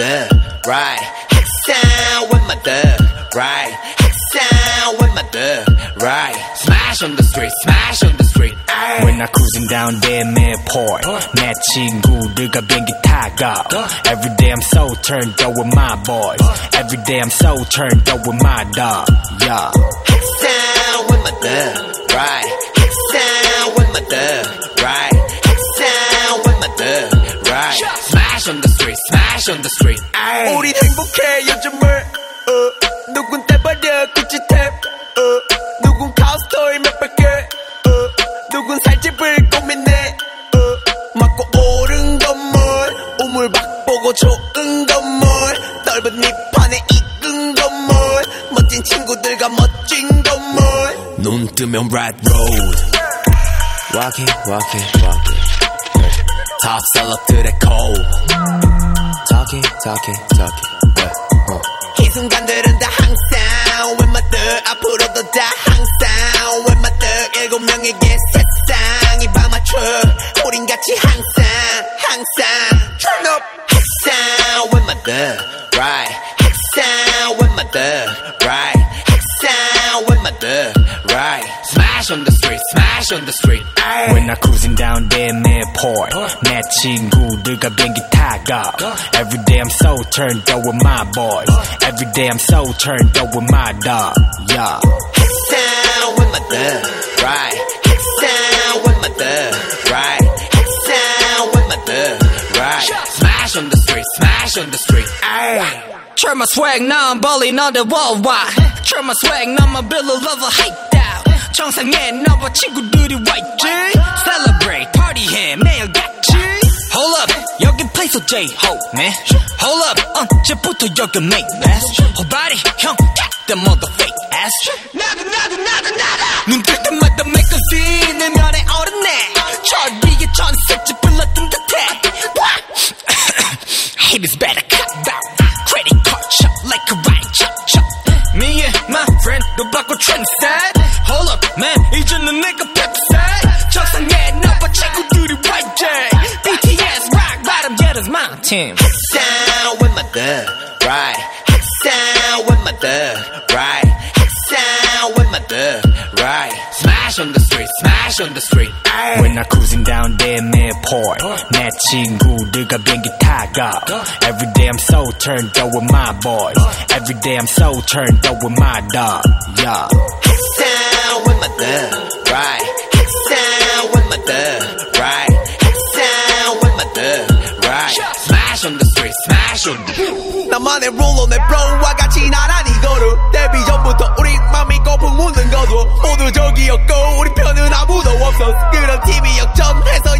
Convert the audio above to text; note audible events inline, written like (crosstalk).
thug, right? Sound with my thug, right? Sound with my thug, right? Smash on the street, smash on the street. Ay. When I cruising down there midport 내 친구들과 비행기 타고 Every day I'm so turned up with my boys Every day I'm so turned up with my dog Yeah Sound with my thug, right? Sound with my thug, right? Sound with my thug, right? Smash on the street, smash on the street. 우린 행복해 요즘을 어. 누군 떼버려 구찌 탭 어. 누군 카우스토이 몇백 개 어. 누군 살집을 고민해 어. 맞고 오른 건물 우물 박 보고 좋은 건물 넓은 잎판에 익은 건물 멋진 친구들과 멋진 건물 눈 뜨면 right road. Walking, walking, walking. 다 살라들의 거울. 저기 저기 저기. 왜, 어. 이 순간들은 다 항상 웬만들 앞으로도 다 항상 웬만들 일곱 명에게 세상이 밤맞춰 우린 같이 항상 항상. Turn up. 항상 웬만들 right. 항상 웬만들 right. on the street, smash on the street. Ay. When I cruising down there midport 내 친구들과 비행기 타고 Every day I'm so turned up with my boys Every day I'm so turned up with my dog Yeah Sound with my thug, right? Sound with my thug, right? Sound with my thug, right? Smash on the street, smash on the street. Ay. Turn my swag, now I'm balling on the worldwide. Turn my swag, now my bill of love hideout. 정상에 너와 친구들이 와 있지. Celebrate, party 해, 매일 같이. Hold up, 여긴 place of J-Ho, man. Hold up, 언제부터 여기 make best? Whole body, 형, got the mother fake ass. 나도, 나도, 나도, 나도. 눈뜰 때마다 make a scene, 내 면에 오르네. 저 위에 전색지 불렀던 듯해. Haters (coughs) better cut down. Credit card shot like a right chop chop. Me and my friend, 너 바꿔 trend set. Hold up, man, 이제는 내가 펩셋. 정상에 너와 친구들이 YJ. BTS rock bottom, yeah, that's my team. Sound with my thug, right? Sound with my thug, right? Sound with my thug, right? Smash on the street, smash on the street. Ay. When I cruising down there midport 내 친구들과 비행기 타고 Every day I'm so turned up with my boys Every day I'm so turned up with my dog Yeah Smash on the street, smash on the 나만의 룰로 내 브로와 같이 나란히 걸어 데뷔 전부터 우리 맘이 거품 묻는 거도 모두 저기였고 우리 편은 아무도 없어. 그런 팀이 역전해서